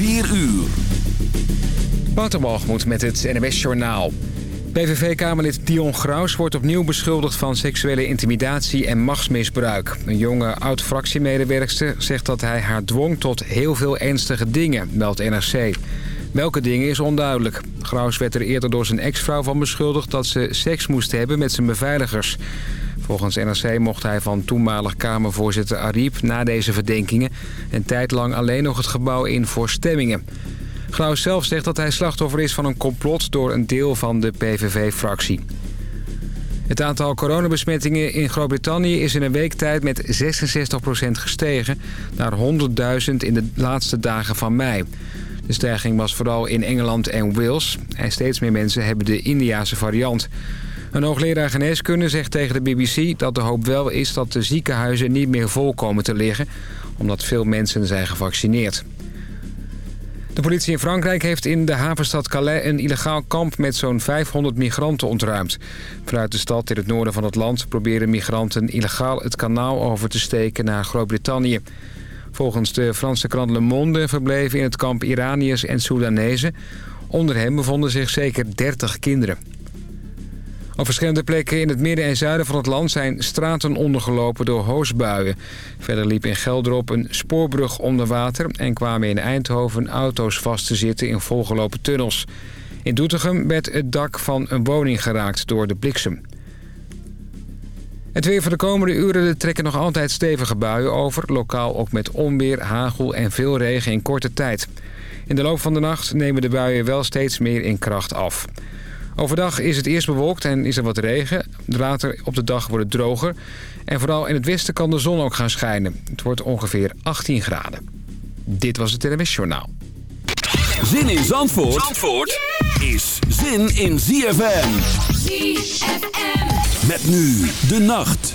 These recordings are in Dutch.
4 uur. Waterbalgemoed met het NWS Journaal. PVV-kamerlid Dion Graus wordt opnieuw beschuldigd van seksuele intimidatie en machtsmisbruik. Een jonge oud-fractiemedewerkster zegt dat hij haar dwong tot heel veel ernstige dingen, meldt NRC. Welke dingen is onduidelijk. Graus werd er eerder door zijn ex-vrouw van beschuldigd dat ze seks moest hebben met zijn beveiligers. Volgens NRC mocht hij van toenmalig Kamervoorzitter Ariep na deze verdenkingen... een tijd lang alleen nog het gebouw in voor stemmingen. Graus zelf zegt dat hij slachtoffer is van een complot door een deel van de PVV-fractie. Het aantal coronabesmettingen in Groot-Brittannië is in een week tijd met 66% gestegen... naar 100.000 in de laatste dagen van mei. De stijging was vooral in Engeland en Wales. En steeds meer mensen hebben de Indiase variant. Een hoogleraar geneeskunde zegt tegen de BBC dat de hoop wel is dat de ziekenhuizen niet meer vol komen te liggen... omdat veel mensen zijn gevaccineerd. De politie in Frankrijk heeft in de havenstad Calais een illegaal kamp met zo'n 500 migranten ontruimd. Vanuit de stad in het noorden van het land proberen migranten illegaal het kanaal over te steken naar Groot-Brittannië. Volgens de Franse krant Le Monde verbleven in het kamp Iraniërs en Soedanezen. Onder hen bevonden zich zeker 30 kinderen. Op verschillende plekken in het midden en zuiden van het land zijn straten ondergelopen door hoosbuien. Verder liep in Gelderop een spoorbrug onder water en kwamen in Eindhoven auto's vast te zitten in volgelopen tunnels. In Doetinchem werd het dak van een woning geraakt door de bliksem. Het weer voor de komende uren trekken nog altijd stevige buien over. Lokaal ook met onweer, hagel en veel regen in korte tijd. In de loop van de nacht nemen de buien wel steeds meer in kracht af. Overdag is het eerst bewolkt en is er wat regen. Later op de dag wordt het droger. En vooral in het westen kan de zon ook gaan schijnen. Het wordt ongeveer 18 graden. Dit was het NMS Journaal. Zin in Zandvoort, Zandvoort is zin in ZFM. ZFM. Met nu de nacht.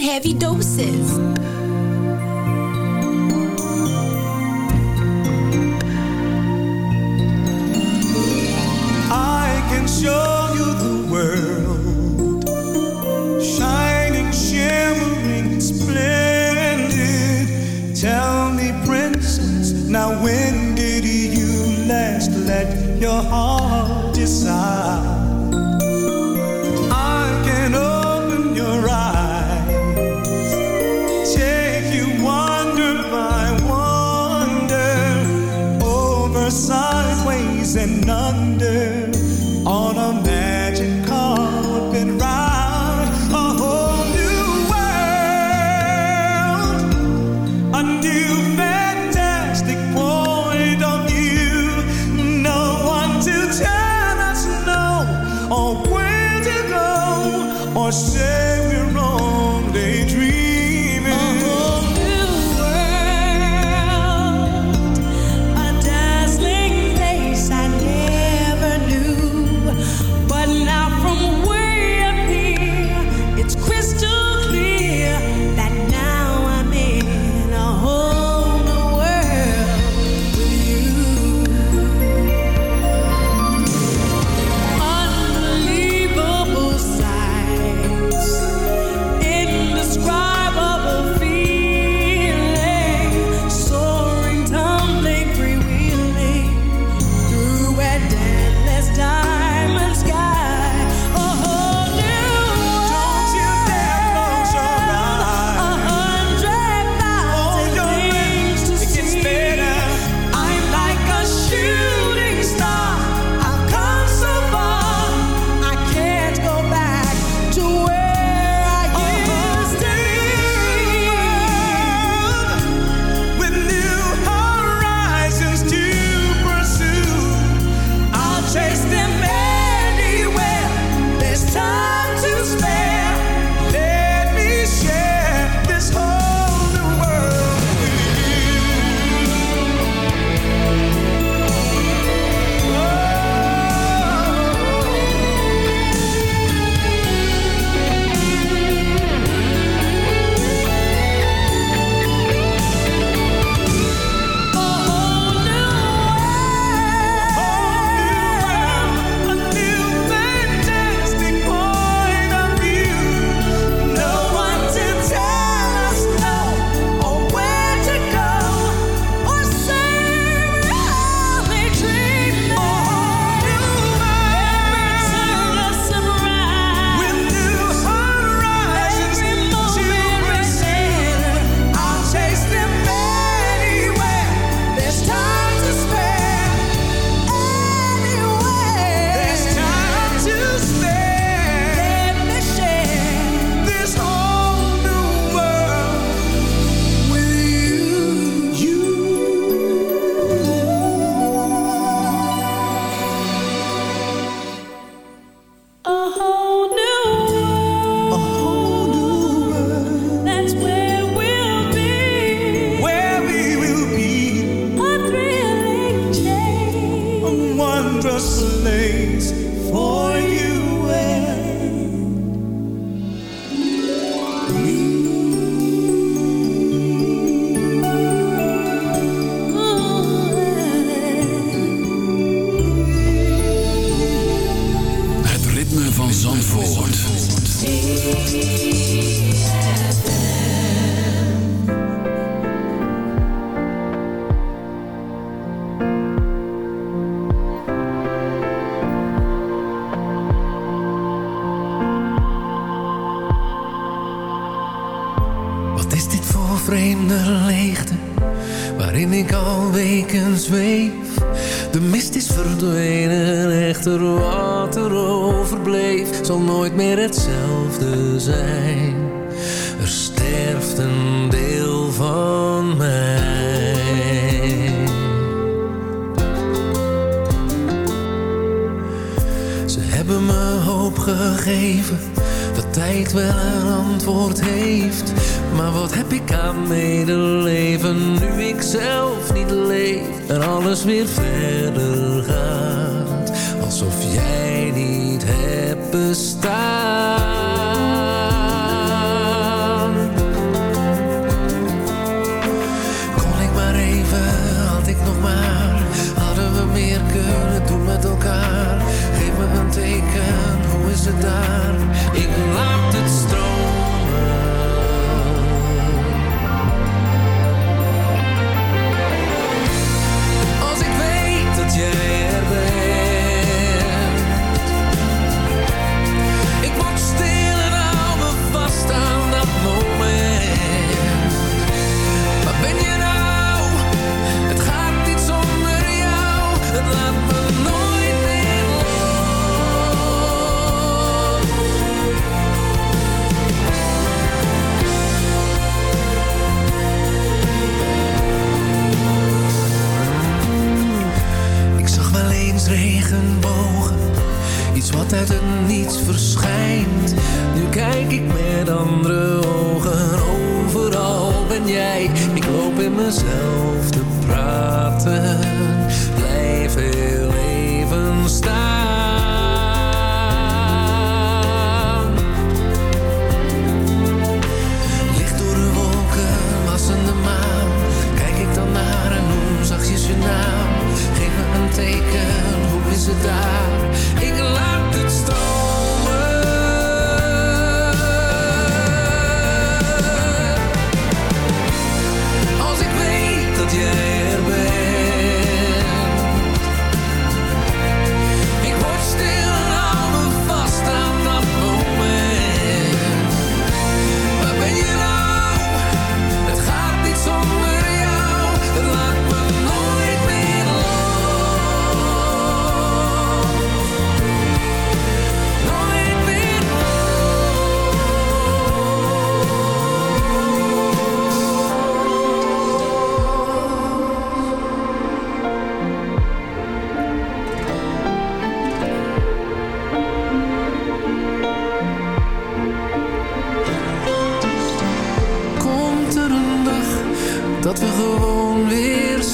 Heavy doses.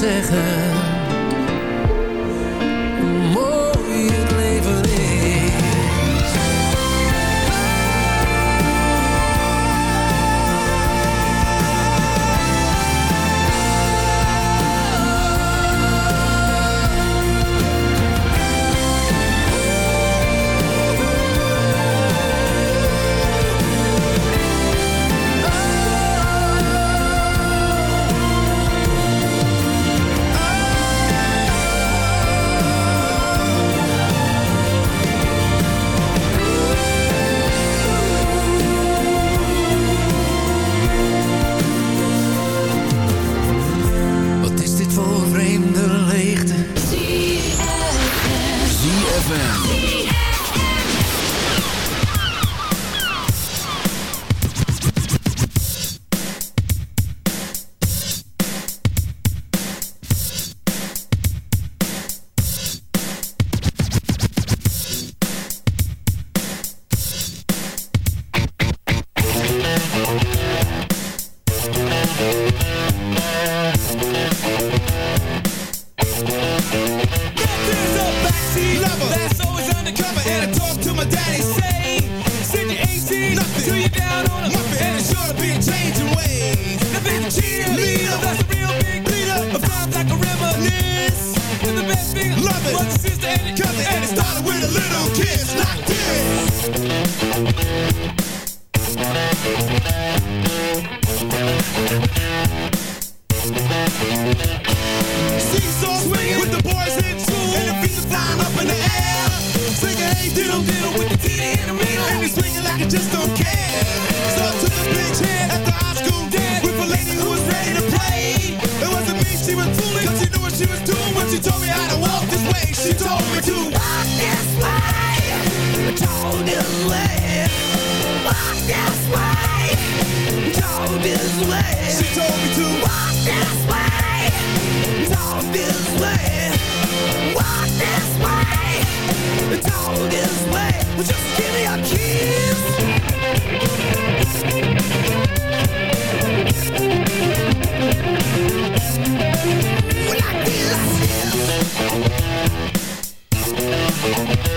zeggen. Swinging with the boys in and the beat is flying up in the air. Singing hey diddle diddle with the in the middle, and swinging like it just don't care. To the at the high school with a lady who was ready to play. It wasn't me she was she knew what she was doing when she told me how to walk this way. She told me to walk this way, told this way walk this way. Don't this way. She told me to walk this way. This way. Walk this way. This way. Well, just give me a kiss. Like.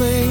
explain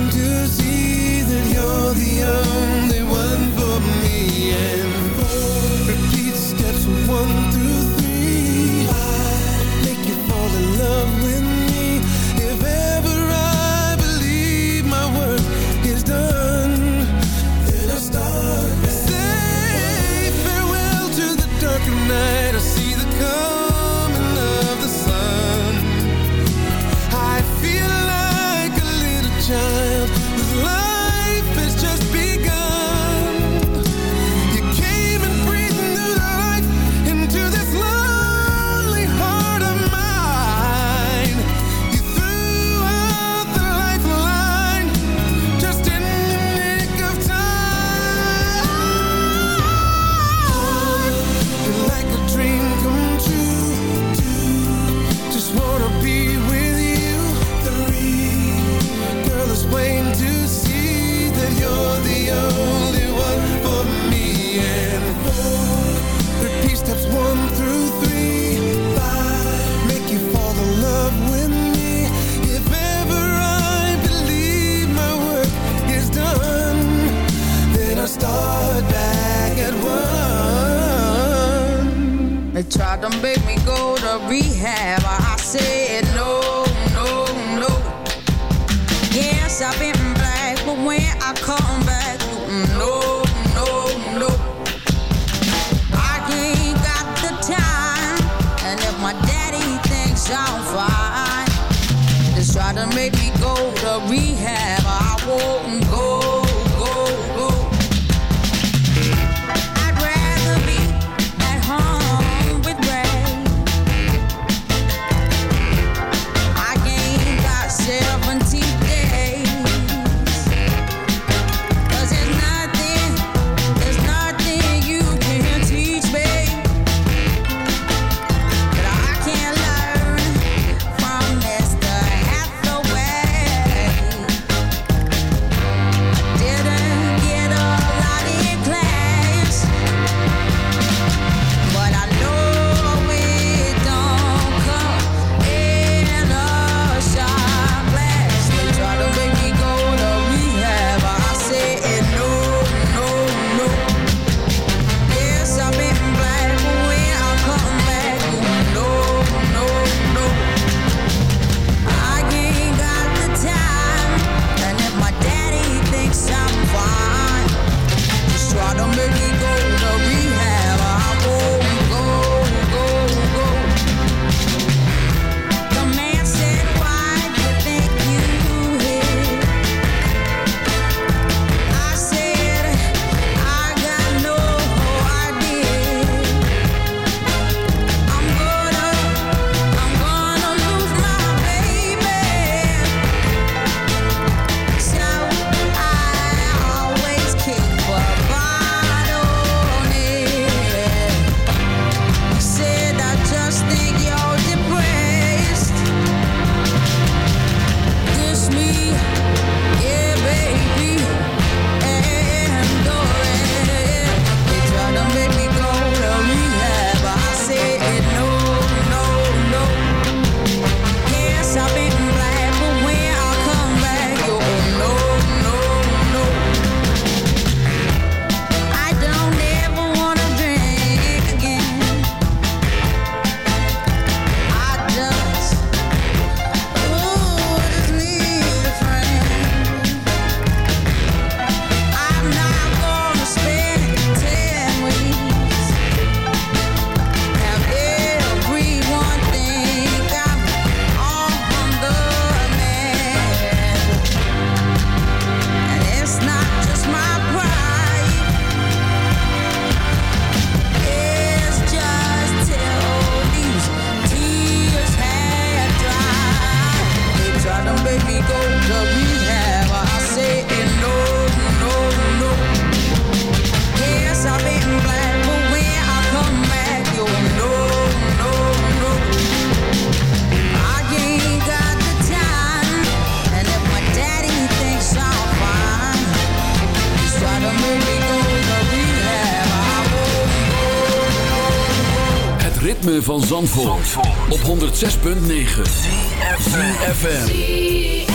106.9 CFFM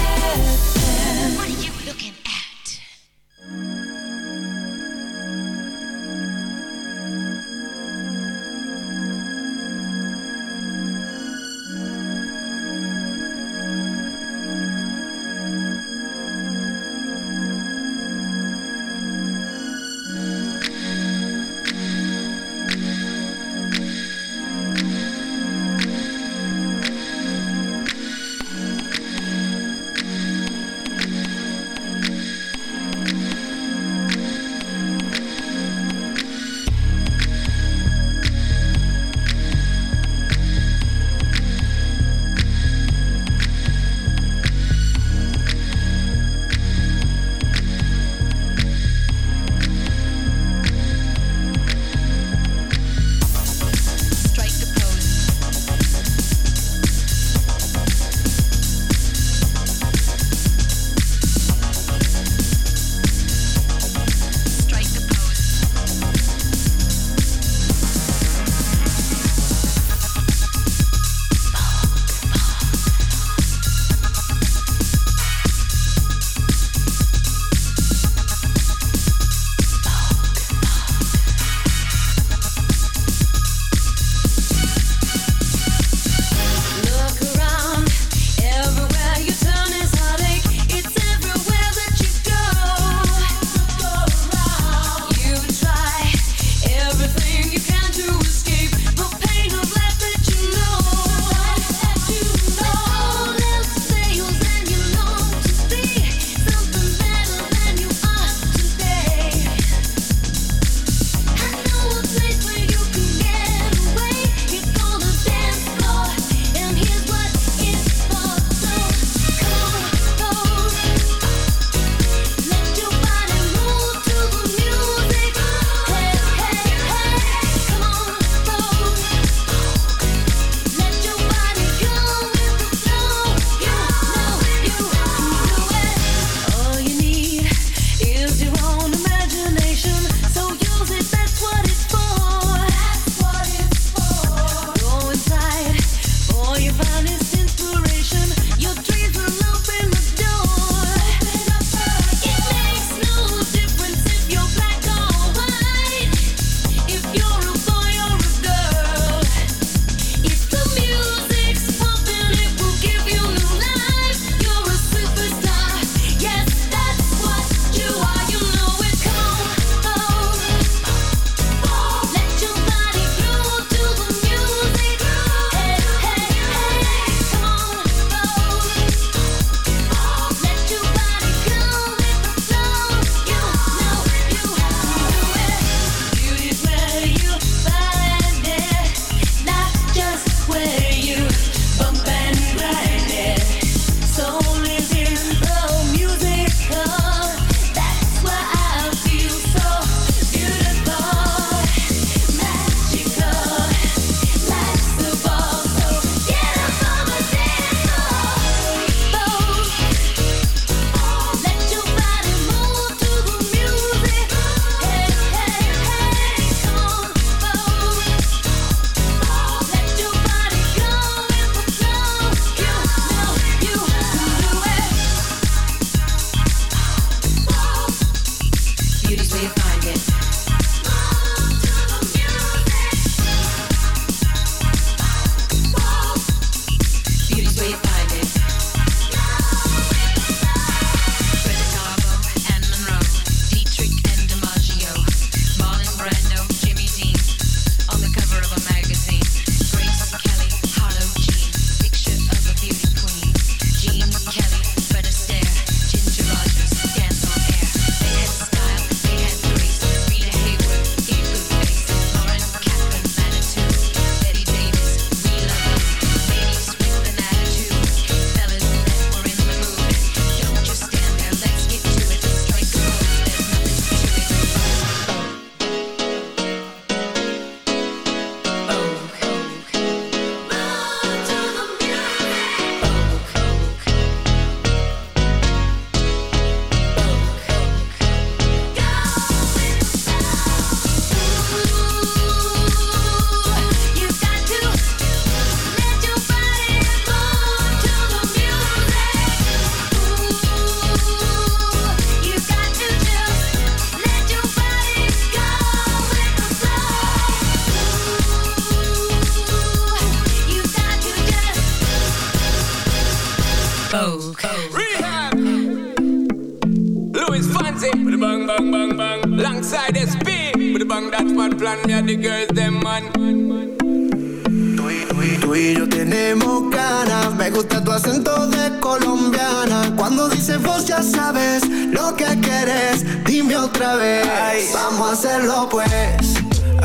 Vamos a hacerlo pues.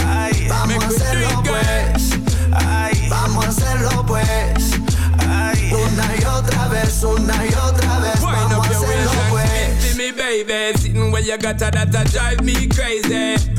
Ay, vamos a hacerlo pues. Ay, vamos a hacerlo pues. Ay, una y otra vez, una y otra vez. Vamos a hacerlo pues. Baby, sitting where you got that, drive me crazy.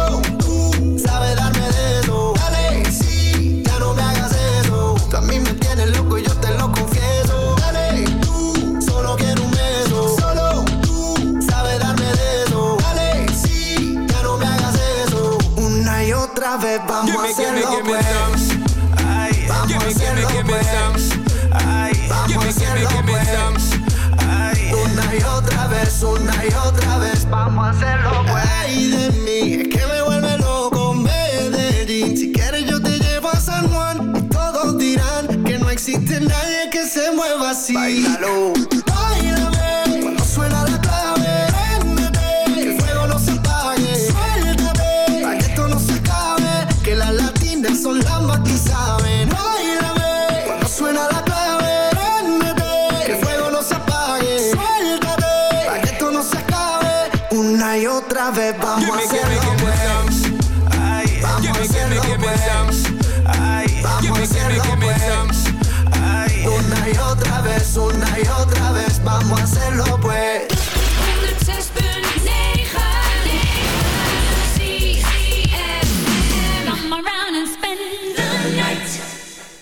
vamos a hacerlo give pues. Ay, vamos a hacerlo pues. Ay, vamos a hacerlo pues. Ay. Una y otra vez, una y otra vez, vamos a hacerlo pues. Ay, de mí, es que me vuelve loco Medellín. Si quieres yo te llevo a San Juan y todos dirán que no existe nadie que se mueva así. Bailalo.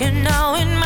you know in my